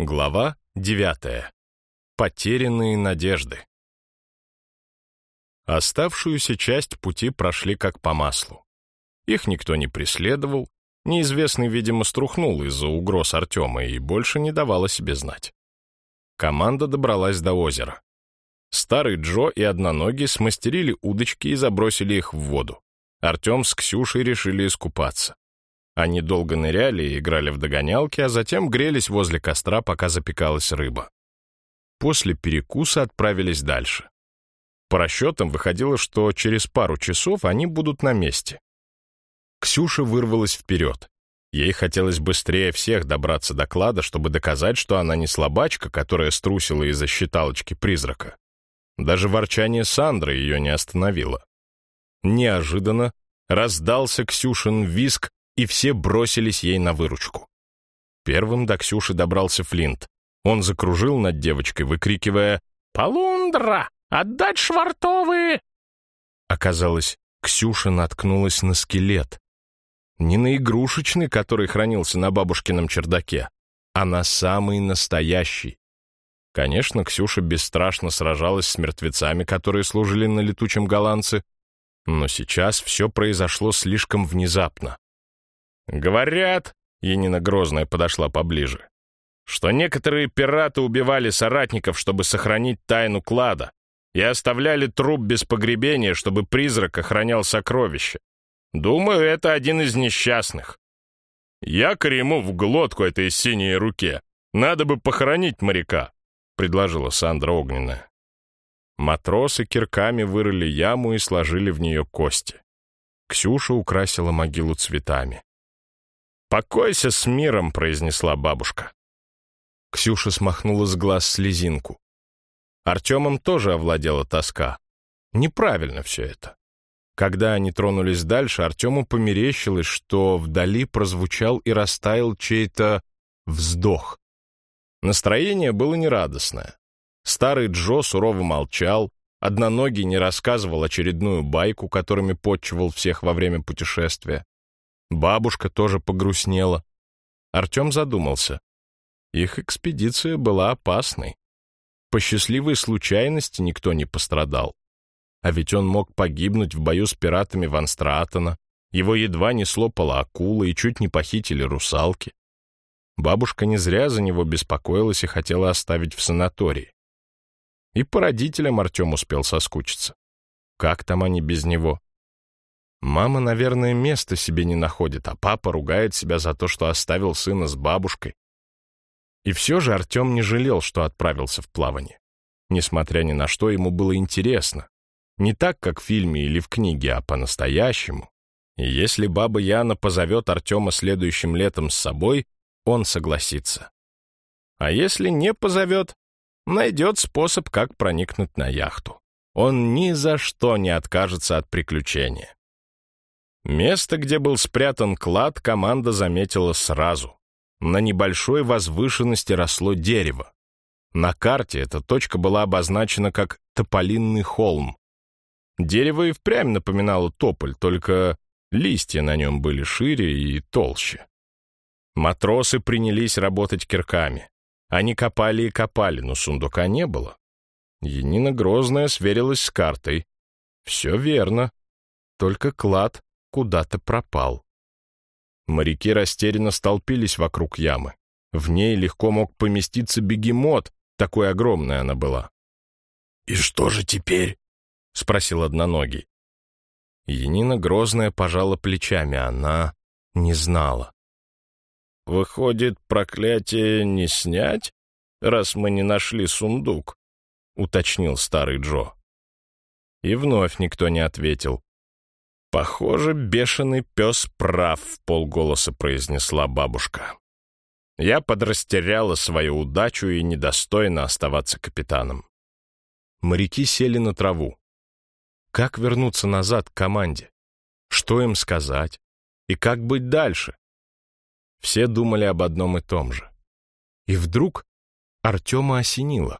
Глава девятая. Потерянные надежды. Оставшуюся часть пути прошли как по маслу. Их никто не преследовал, неизвестный, видимо, струхнул из-за угроз Артема и больше не давал о себе знать. Команда добралась до озера. Старый Джо и Одноногий смастерили удочки и забросили их в воду. Артем с Ксюшей решили искупаться. Они долго ныряли и играли в догонялки, а затем грелись возле костра, пока запекалась рыба. После перекуса отправились дальше. По расчетам выходило, что через пару часов они будут на месте. Ксюша вырвалась вперед. Ей хотелось быстрее всех добраться до клада, чтобы доказать, что она не слабачка, которая струсила из-за считалочки призрака. Даже ворчание Сандры ее не остановило. Неожиданно раздался Ксюшин виск, и все бросились ей на выручку. Первым до Ксюши добрался Флинт. Он закружил над девочкой, выкрикивая «Полундра! Отдать швартовые!» Оказалось, Ксюша наткнулась на скелет. Не на игрушечный, который хранился на бабушкином чердаке, а на самый настоящий. Конечно, Ксюша бесстрашно сражалась с мертвецами, которые служили на летучем голландце, но сейчас все произошло слишком внезапно. «Говорят», — Янина Грозная подошла поближе, «что некоторые пираты убивали соратников, чтобы сохранить тайну клада, и оставляли труп без погребения, чтобы призрак охранял сокровища. Думаю, это один из несчастных. Якорь ему в глотку этой синей руке. Надо бы похоронить моряка», — предложила Сандра Огненная. Матросы кирками вырыли яму и сложили в нее кости. Ксюша украсила могилу цветами. «Покойся с миром», — произнесла бабушка. Ксюша смахнула с глаз слезинку. Артемом тоже овладела тоска. Неправильно все это. Когда они тронулись дальше, Артему померещилось, что вдали прозвучал и растаял чей-то вздох. Настроение было нерадостное. Старый Джо сурово молчал, одноногий не рассказывал очередную байку, которыми подчивал всех во время путешествия. Бабушка тоже погрустнела. Артем задумался. Их экспедиция была опасной. По счастливой случайности никто не пострадал. А ведь он мог погибнуть в бою с пиратами Ван Стратона. Его едва не слопала акула и чуть не похитили русалки. Бабушка не зря за него беспокоилась и хотела оставить в санатории. И по родителям Артем успел соскучиться. Как там они без него? Мама, наверное, места себе не находит, а папа ругает себя за то, что оставил сына с бабушкой. И все же Артем не жалел, что отправился в плавание. Несмотря ни на что, ему было интересно. Не так, как в фильме или в книге, а по-настоящему. И если баба Яна позовет Артема следующим летом с собой, он согласится. А если не позовет, найдет способ, как проникнуть на яхту. Он ни за что не откажется от приключения. Место, где был спрятан клад, команда заметила сразу. На небольшой возвышенности росло дерево. На карте эта точка была обозначена как Тополинный холм. Дерево и впрямь напоминало тополь, только листья на нем были шире и толще. Матросы принялись работать кирками. Они копали и копали, но сундука не было. Енина Грозная сверилась с картой. Все верно. Только клад куда-то пропал. Моряки растерянно столпились вокруг ямы. В ней легко мог поместиться бегемот, такой огромная она была. «И что же теперь?» — спросил одноногий. Янина Грозная пожала плечами, она не знала. «Выходит, проклятие не снять, раз мы не нашли сундук?» — уточнил старый Джо. И вновь никто не ответил. «Похоже, бешеный пес прав», — полголоса произнесла бабушка. Я подрастеряла свою удачу и недостойно оставаться капитаном. Моряки сели на траву. Как вернуться назад к команде? Что им сказать? И как быть дальше? Все думали об одном и том же. И вдруг Артема осенило.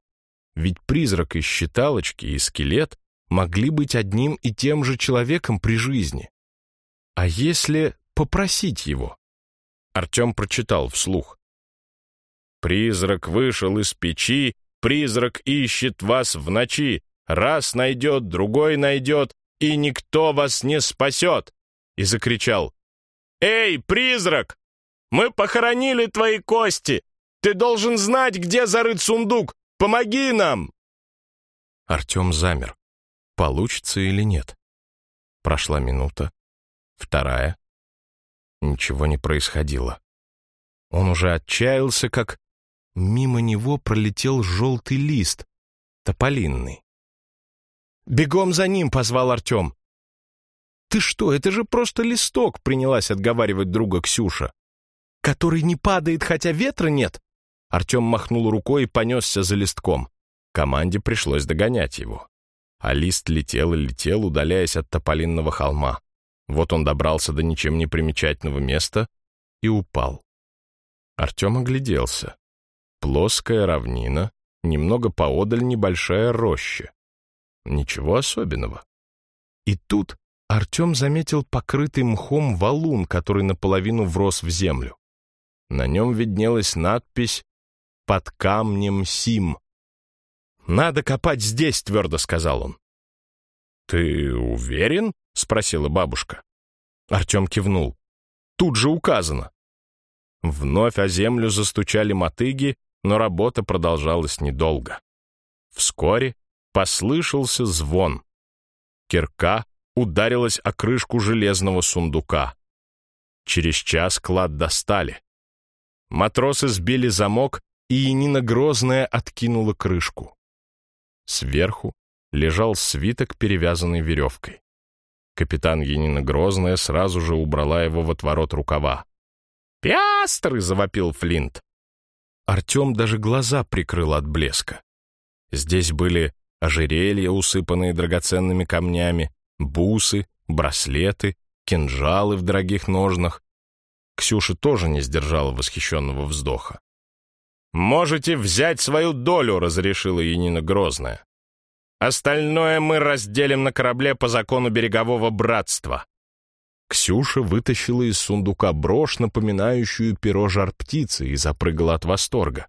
Ведь призрак из считалочки и скелет могли быть одним и тем же человеком при жизни. А если попросить его? Артем прочитал вслух. Призрак вышел из печи, призрак ищет вас в ночи. Раз найдет, другой найдет, и никто вас не спасет!» И закричал. «Эй, призрак! Мы похоронили твои кости! Ты должен знать, где зарыт сундук! Помоги нам!» Артем замер. Получится или нет? Прошла минута, вторая. Ничего не происходило. Он уже отчаялся, как мимо него пролетел желтый лист, тополинный. «Бегом за ним!» — позвал Артем. «Ты что, это же просто листок!» — принялась отговаривать друга Ксюша. «Который не падает, хотя ветра нет!» Артем махнул рукой и понесся за листком. Команде пришлось догонять его. А лист летел и летел, удаляясь от тополинного холма. Вот он добрался до ничем не примечательного места и упал. Артем огляделся. Плоская равнина, немного поодаль небольшая роща. Ничего особенного. И тут Артем заметил покрытый мхом валун, который наполовину врос в землю. На нем виднелась надпись «Под камнем Сим». «Надо копать здесь», — твердо сказал он. «Ты уверен?» — спросила бабушка. Артем кивнул. «Тут же указано». Вновь о землю застучали мотыги, но работа продолжалась недолго. Вскоре послышался звон. Кирка ударилась о крышку железного сундука. Через час клад достали. Матросы сбили замок, и Янина Грозная откинула крышку. Сверху лежал свиток, перевязанный веревкой. Капитан Янина Грозная сразу же убрала его в отворот рукава. «Пиастры!» — завопил Флинт. Артем даже глаза прикрыл от блеска. Здесь были ожерелья, усыпанные драгоценными камнями, бусы, браслеты, кинжалы в дорогих ножнах. Ксюша тоже не сдержала восхищенного вздоха. «Можете взять свою долю», — разрешила Янина Грозная. «Остальное мы разделим на корабле по закону берегового братства». Ксюша вытащила из сундука брошь, напоминающую перо жар-птицы, и запрыгала от восторга.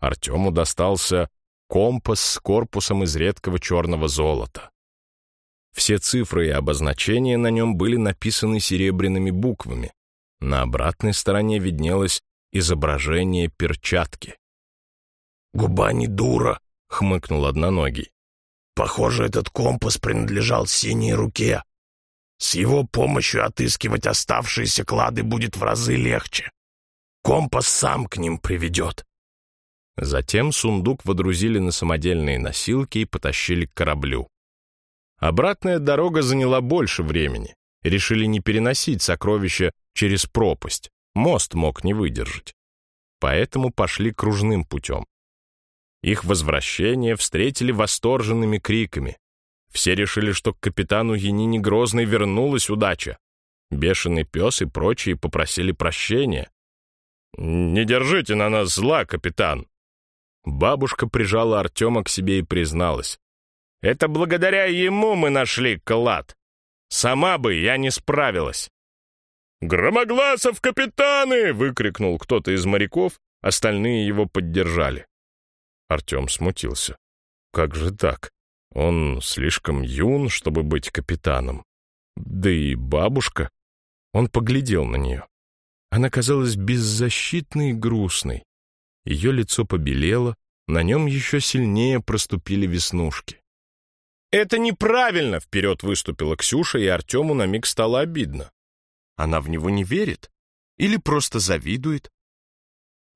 Артему достался компас с корпусом из редкого черного золота. Все цифры и обозначения на нем были написаны серебряными буквами. На обратной стороне виднелось изображение перчатки. «Губа не дура», — хмыкнул одноногий. «Похоже, этот компас принадлежал синей руке. С его помощью отыскивать оставшиеся клады будет в разы легче. Компас сам к ним приведет». Затем сундук водрузили на самодельные носилки и потащили к кораблю. Обратная дорога заняла больше времени. Решили не переносить сокровища через пропасть. Мост мог не выдержать. Поэтому пошли кружным путем. Их возвращение встретили восторженными криками. Все решили, что к капитану Янине Грозной вернулась удача. Бешеный пес и прочие попросили прощения. «Не держите на нас зла, капитан!» Бабушка прижала Артема к себе и призналась. «Это благодаря ему мы нашли клад. Сама бы я не справилась». «Громогласов, капитаны!» — выкрикнул кто-то из моряков, остальные его поддержали. Артем смутился. «Как же так? Он слишком юн, чтобы быть капитаном. Да и бабушка...» Он поглядел на нее. Она казалась беззащитной и грустной. Ее лицо побелело, на нем еще сильнее проступили веснушки. «Это неправильно!» — вперед выступила Ксюша, и Артему на миг стало обидно. Она в него не верит? Или просто завидует?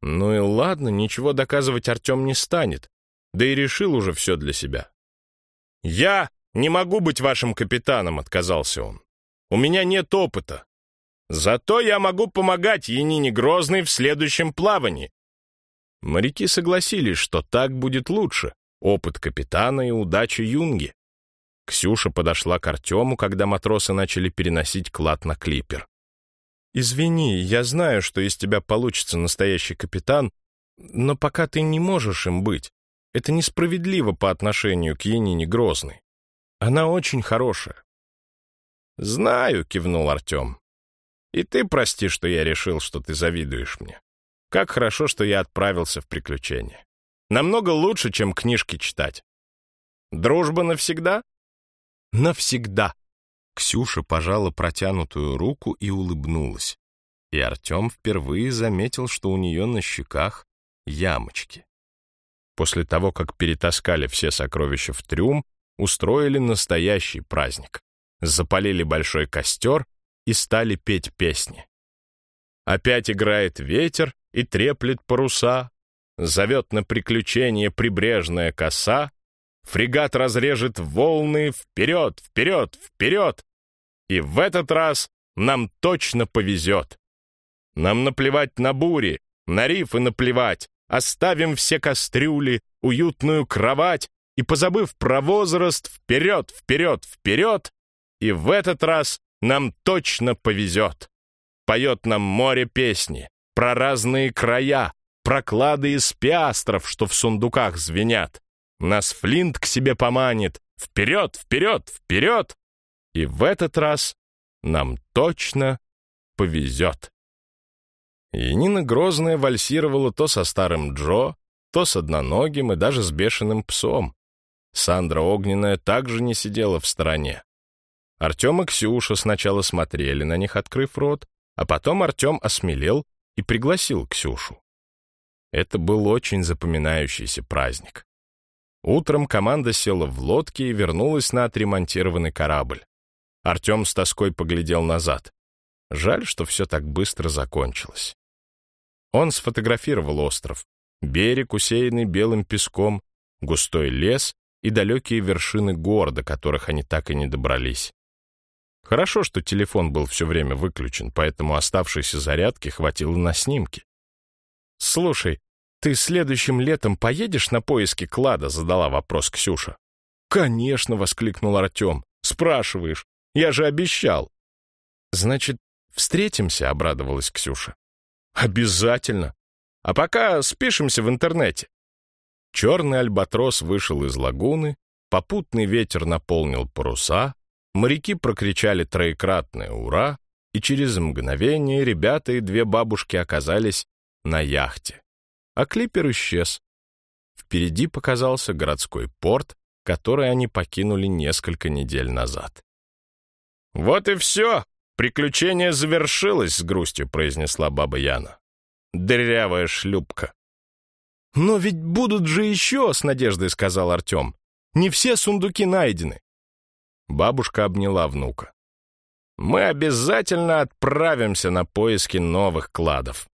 Ну и ладно, ничего доказывать Артем не станет. Да и решил уже все для себя. «Я не могу быть вашим капитаном», — отказался он. «У меня нет опыта. Зато я могу помогать Янине Грозной в следующем плавании». Моряки согласились, что так будет лучше. Опыт капитана и удача юнги. Ксюша подошла к Артему, когда матросы начали переносить клад на клипер. «Извини, я знаю, что из тебя получится настоящий капитан, но пока ты не можешь им быть. Это несправедливо по отношению к Янине Грозной. Она очень хорошая». «Знаю», — кивнул Артем. «И ты прости, что я решил, что ты завидуешь мне. Как хорошо, что я отправился в приключения. Намного лучше, чем книжки читать. Дружба навсегда? Навсегда. Ксюша пожала протянутую руку и улыбнулась. И Артем впервые заметил, что у нее на щеках ямочки. После того, как перетаскали все сокровища в трюм, устроили настоящий праздник. Запалили большой костер и стали петь песни. Опять играет ветер и треплет паруса, зовет на приключение прибрежная коса, фрегат разрежет волны вперед, вперед, вперед, и в этот раз нам точно повезет. Нам наплевать на бури, на рифы наплевать, оставим все кастрюли, уютную кровать и, позабыв про возраст, вперед, вперед, вперед, и в этот раз нам точно повезет. Поет нам море песни про разные края, про клады из пиастров, что в сундуках звенят. Нас Флинт к себе поманит. Вперед, вперед, вперед! И в этот раз нам точно повезет. И Нина Грозная вальсировала то со старым Джо, то с одноногим и даже с бешеным псом. Сандра Огненная также не сидела в стороне. Артем и Ксюша сначала смотрели на них, открыв рот, а потом Артем осмелел и пригласил Ксюшу. Это был очень запоминающийся праздник. Утром команда села в лодке и вернулась на отремонтированный корабль. Артем с тоской поглядел назад. Жаль, что все так быстро закончилось. Он сфотографировал остров. Берег, усеянный белым песком, густой лес и далекие вершины гор, до которых они так и не добрались. Хорошо, что телефон был все время выключен, поэтому оставшейся зарядки хватило на снимки. «Слушай, ты следующим летом поедешь на поиски клада?» — задала вопрос Ксюша. «Конечно!» — воскликнул Артем. «Спрашиваешь? Я же обещал!» «Значит, встретимся?» — обрадовалась Ксюша. Обязательно. А пока спишемся в интернете. Черный альбатрос вышел из лагуны, попутный ветер наполнил паруса, моряки прокричали троекратное «Ура!», и через мгновение ребята и две бабушки оказались на яхте. А клипер исчез. Впереди показался городской порт, который они покинули несколько недель назад. «Вот и все!» «Приключение завершилось», — с грустью произнесла баба Яна. «Дырявая шлюпка». «Но ведь будут же еще», — с надеждой сказал Артем. «Не все сундуки найдены». Бабушка обняла внука. «Мы обязательно отправимся на поиски новых кладов.